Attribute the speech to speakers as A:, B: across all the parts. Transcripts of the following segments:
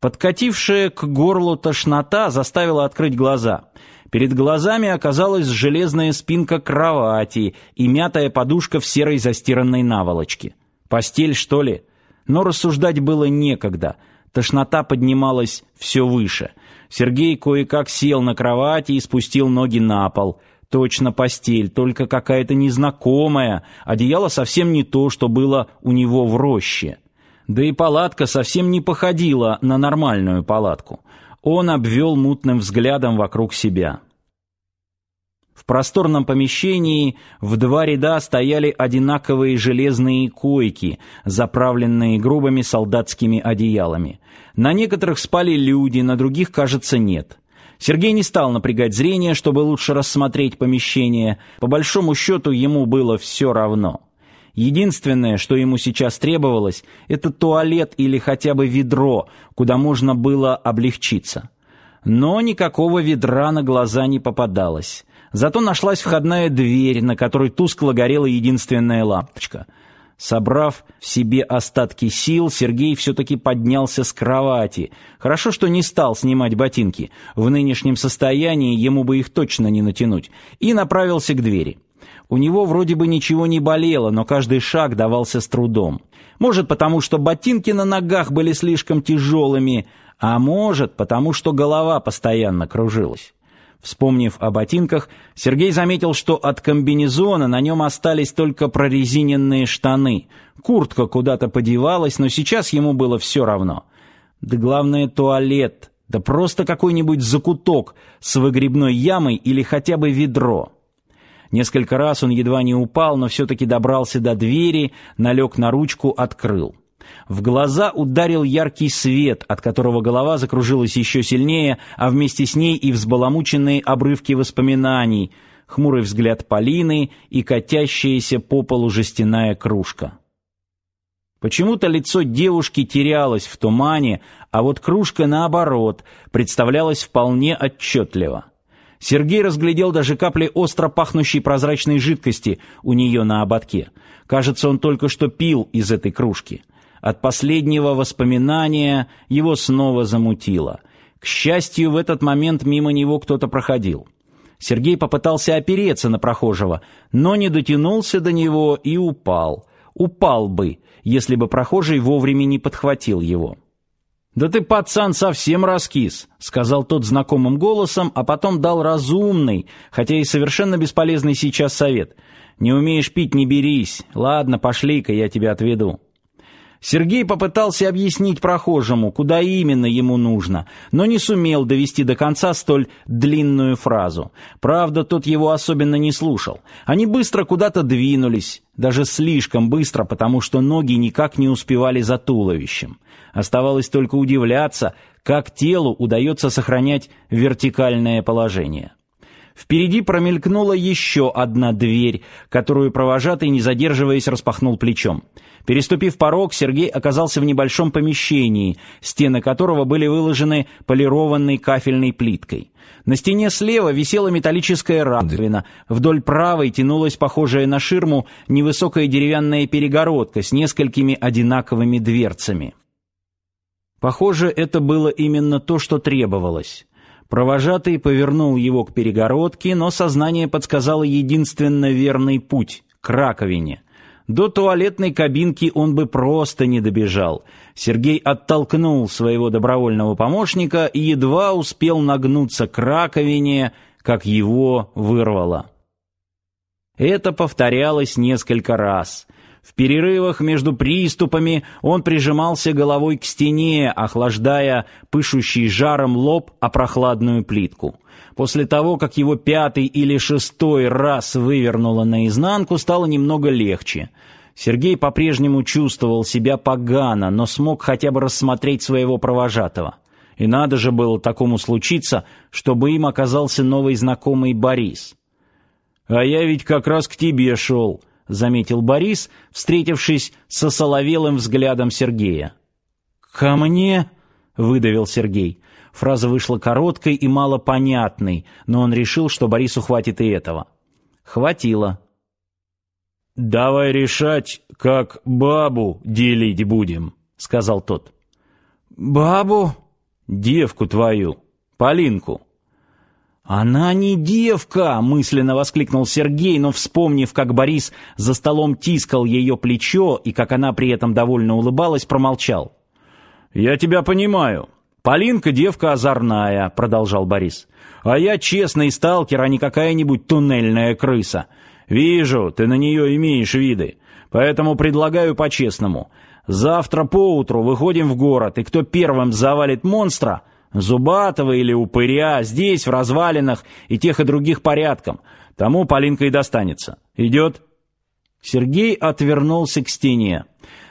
A: Подкатившая к горлу тошнота заставила открыть глаза. Перед глазами оказалась железная спинка кровати и мятая подушка в серой застиранной наволочке. Постель, что ли? Но рассуждать было некогда. Тошнота поднималась все выше. Сергей кое-как сел на кровати и спустил ноги на пол. Точно постель, только какая-то незнакомая. Одеяло совсем не то, что было у него в роще. Да и палатка совсем не походила на нормальную палатку. Он обвел мутным взглядом вокруг себя. В просторном помещении в два ряда стояли одинаковые железные койки, заправленные грубыми солдатскими одеялами. На некоторых спали люди, на других, кажется, нет. Сергей не стал напрягать зрение, чтобы лучше рассмотреть помещение. По большому счету ему было все равно. Единственное, что ему сейчас требовалось, это туалет или хотя бы ведро, куда можно было облегчиться. Но никакого ведра на глаза не попадалось. Зато нашлась входная дверь, на которой тускло горела единственная лампочка. Собрав в себе остатки сил, Сергей все-таки поднялся с кровати. Хорошо, что не стал снимать ботинки. В нынешнем состоянии ему бы их точно не натянуть. И направился к двери. У него вроде бы ничего не болело, но каждый шаг давался с трудом. Может, потому что ботинки на ногах были слишком тяжелыми, а может, потому что голова постоянно кружилась. Вспомнив о ботинках, Сергей заметил, что от комбинезона на нем остались только прорезиненные штаны. Куртка куда-то подевалась, но сейчас ему было все равно. Да главное туалет, да просто какой-нибудь закуток с выгребной ямой или хотя бы ведро. Несколько раз он едва не упал, но все-таки добрался до двери, налег на ручку, открыл. В глаза ударил яркий свет, от которого голова закружилась еще сильнее, а вместе с ней и взбаламученные обрывки воспоминаний, хмурый взгляд Полины и катящаяся по полу жестяная кружка. Почему-то лицо девушки терялось в тумане, а вот кружка, наоборот, представлялась вполне отчетливо. Сергей разглядел даже капли остро пахнущей прозрачной жидкости у нее на ободке. Кажется, он только что пил из этой кружки. От последнего воспоминания его снова замутило. К счастью, в этот момент мимо него кто-то проходил. Сергей попытался опереться на прохожего, но не дотянулся до него и упал. Упал бы, если бы прохожий вовремя не подхватил его. «Да ты, пацан, совсем раскис», — сказал тот знакомым голосом, а потом дал разумный, хотя и совершенно бесполезный сейчас совет. «Не умеешь пить, не берись. Ладно, пошли-ка, я тебя отведу». Сергей попытался объяснить прохожему, куда именно ему нужно, но не сумел довести до конца столь длинную фразу. Правда, тот его особенно не слушал. Они быстро куда-то двинулись, даже слишком быстро, потому что ноги никак не успевали за туловищем. Оставалось только удивляться, как телу удается сохранять вертикальное положение. Впереди промелькнула еще одна дверь, которую провожатый, не задерживаясь, распахнул плечом. Переступив порог, Сергей оказался в небольшом помещении, стены которого были выложены полированной кафельной плиткой. На стене слева висела металлическая раковина, вдоль правой тянулась похожая на ширму невысокая деревянная перегородка с несколькими одинаковыми дверцами. Похоже, это было именно то, что требовалось. Провожатый повернул его к перегородке, но сознание подсказало единственно верный путь — к раковине. До туалетной кабинки он бы просто не добежал. Сергей оттолкнул своего добровольного помощника и едва успел нагнуться к раковине, как его вырвало. Это повторялось несколько раз. В перерывах между приступами он прижимался головой к стене, охлаждая пышущий жаром лоб о прохладную плитку. После того, как его пятый или шестой раз вывернуло наизнанку, стало немного легче. Сергей по-прежнему чувствовал себя погано, но смог хотя бы рассмотреть своего провожатого. И надо же было такому случиться, чтобы им оказался новый знакомый Борис. «А я ведь как раз к тебе шел», — заметил Борис, встретившись со соловелым взглядом Сергея. «Ко мне?» — выдавил Сергей. Фраза вышла короткой и малопонятной, но он решил, что Борису хватит и этого. Хватило. «Давай решать, как бабу делить будем», — сказал тот.
B: «Бабу?»
A: Девку твою, Полинку. «Она не девка!» — мысленно воскликнул Сергей, но, вспомнив, как Борис за столом тискал ее плечо и как она при этом довольно улыбалась, промолчал. «Я тебя понимаю. Полинка девка озорная», — продолжал Борис. «А я честный сталкер, а не какая-нибудь туннельная крыса. Вижу, ты на нее имеешь виды, поэтому предлагаю по-честному. Завтра поутру выходим в город, и кто первым завалит монстра — Зубатого или упыря, здесь, в развалинах, и тех и других порядком. Тому Полинка и достанется. Идет?» Сергей отвернулся к стене.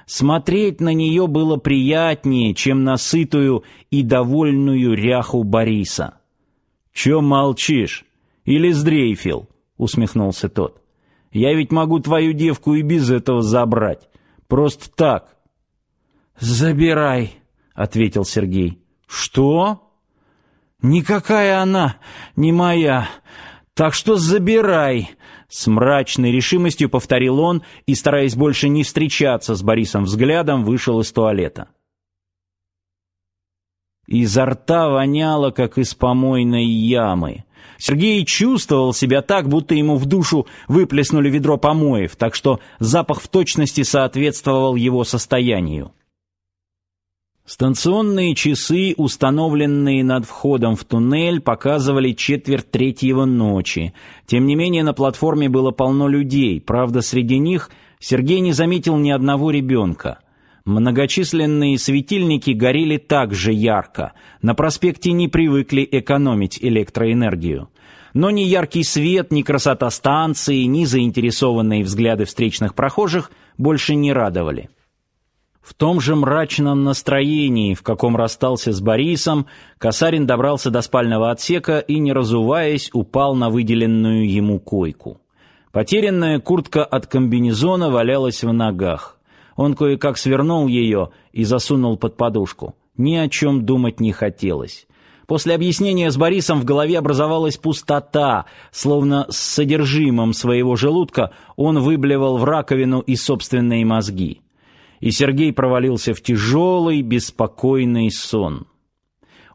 A: Смотреть на нее было приятнее, чем на сытую и довольную ряху Бориса. «Че молчишь? Или сдрейфил?» — усмехнулся тот. «Я ведь могу твою девку и без этого забрать. Просто так». «Забирай», — ответил Сергей. «Что?» «Никакая она не моя, так что забирай!» С мрачной решимостью повторил он и, стараясь больше не встречаться с Борисом взглядом, вышел из туалета. Изо рта воняло, как из помойной ямы. Сергей чувствовал себя так, будто ему в душу выплеснули ведро помоев, так что запах в точности соответствовал его состоянию. Станционные часы, установленные над входом в туннель, показывали четверть третьего ночи. Тем не менее, на платформе было полно людей, правда, среди них Сергей не заметил ни одного ребенка. Многочисленные светильники горели так же ярко. На проспекте не привыкли экономить электроэнергию. Но ни яркий свет, ни красота станции, ни заинтересованные взгляды встречных прохожих больше не радовали. В том же мрачном настроении, в каком расстался с Борисом, Касарин добрался до спального отсека и, не разуваясь, упал на выделенную ему койку. Потерянная куртка от комбинезона валялась в ногах. Он кое-как свернул ее и засунул под подушку. Ни о чем думать не хотелось. После объяснения с Борисом в голове образовалась пустота, словно с содержимым своего желудка он выблевал в раковину и собственные мозги и Сергей провалился в тяжелый, беспокойный сон.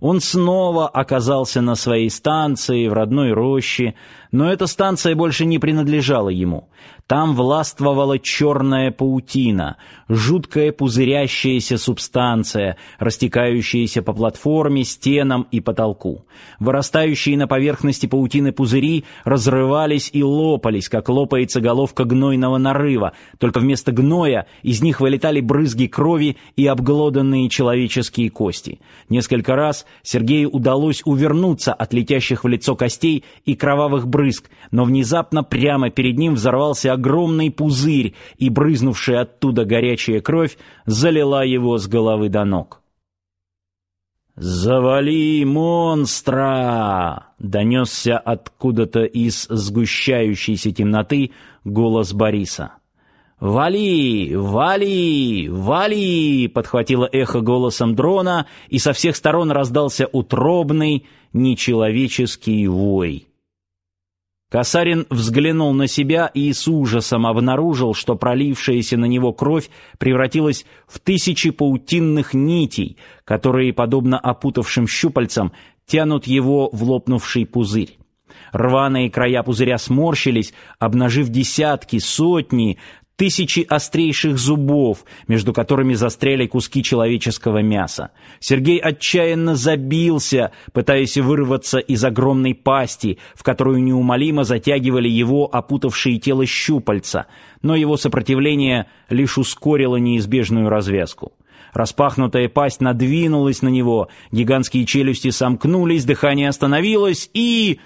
A: Он снова оказался на своей станции в родной роще, но эта станция больше не принадлежала ему. Там властвовала черная паутина, жуткая пузырящаяся субстанция, растекающаяся по платформе, стенам и потолку. Вырастающие на поверхности паутины пузыри разрывались и лопались, как лопается головка гнойного нарыва, только вместо гноя из них вылетали брызги крови и обглоданные человеческие кости. Несколько раз Сергею удалось увернуться от летящих в лицо костей и кровавых брызг, но внезапно прямо перед ним взорвался огромный пузырь, и брызнувшая оттуда горячая кровь залила его с головы до ног. «Завали монстра!» — донесся откуда-то из сгущающейся темноты голос Бориса. «Вали! Вали! Вали!» — подхватило эхо голосом дрона, и со всех сторон раздался утробный, нечеловеческий вой. Касарин взглянул на себя и с ужасом обнаружил, что пролившаяся на него кровь превратилась в тысячи паутинных нитей, которые, подобно опутавшим щупальцам, тянут его в лопнувший пузырь. Рваные края пузыря сморщились, обнажив десятки, сотни, тысячи острейших зубов, между которыми застряли куски человеческого мяса. Сергей отчаянно забился, пытаясь вырваться из огромной пасти, в которую неумолимо затягивали его опутавшие тело щупальца, но его сопротивление лишь ускорило неизбежную развязку. Распахнутая пасть надвинулась на него, гигантские челюсти сомкнулись, дыхание остановилось и...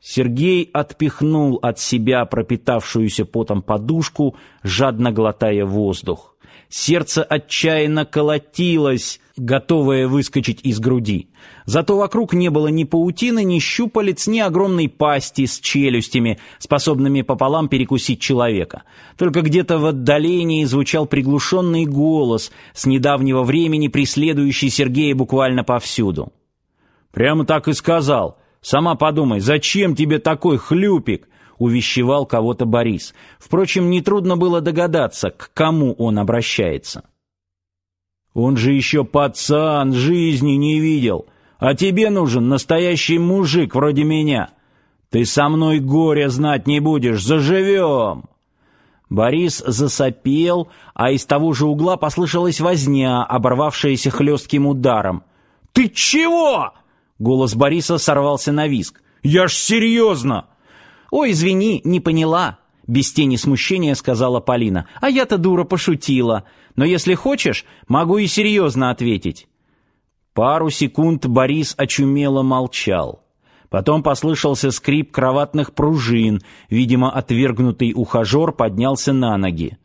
A: Сергей отпихнул от себя пропитавшуюся потом подушку, жадно глотая воздух. Сердце отчаянно колотилось, готовое выскочить из груди. Зато вокруг не было ни паутины, ни щупалец, ни огромной пасти с челюстями, способными пополам перекусить человека. Только где-то в отдалении звучал приглушенный голос, с недавнего времени преследующий Сергея буквально повсюду. «Прямо так и сказал», Сама подумай, зачем тебе такой хлюпик? увещевал кого-то Борис. Впрочем, нетрудно было догадаться, к кому он обращается. Он же еще пацан, жизни не видел. А тебе нужен настоящий мужик вроде меня. Ты со мной горе знать не будешь, заживем!» Борис засопел, а из того же угла послышалась возня, оборвавшаяся хлестким ударом. «Ты чего?» — голос Бориса сорвался на виск. «Я ж серьезно!» «Ой, извини, не поняла», — без тени смущения сказала Полина. «А я-то дура пошутила. Но если хочешь, могу и серьезно ответить». Пару секунд Борис очумело молчал. Потом послышался скрип кроватных пружин. Видимо, отвергнутый ухажер поднялся на ноги.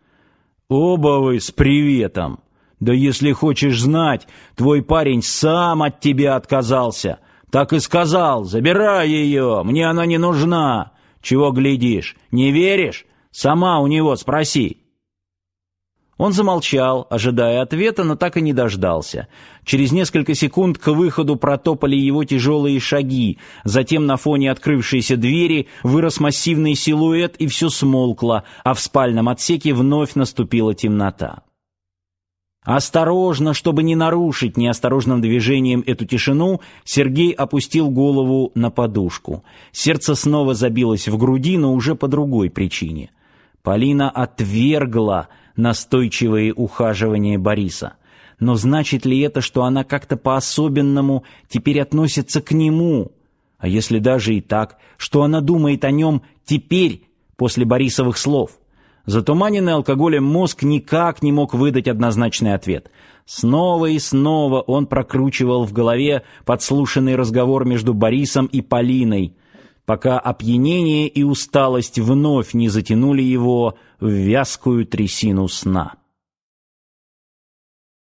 A: «Оба вы с приветом! Да если хочешь знать, твой парень сам от тебя отказался. Так и сказал, забирай ее, мне она не нужна. Чего глядишь, не веришь? Сама у него спроси». Он замолчал, ожидая ответа, но так и не дождался. Через несколько секунд к выходу протопали его тяжелые шаги, затем на фоне открывшейся двери вырос массивный силуэт и все смолкло, а в спальном отсеке вновь наступила темнота. Осторожно, чтобы не нарушить неосторожным движением эту тишину, Сергей опустил голову на подушку. Сердце снова забилось в груди, но уже по другой причине. Полина отвергла настойчивые ухаживания Бориса. Но значит ли это, что она как-то по-особенному теперь относится к нему? А если даже и так, что она думает о нем теперь, после Борисовых слов? Затуманенный алкоголем мозг никак не мог выдать однозначный ответ. Снова и снова он прокручивал в голове подслушанный разговор между Борисом и Полиной, пока опьянение и усталость вновь не затянули его в вязкую трясину сна.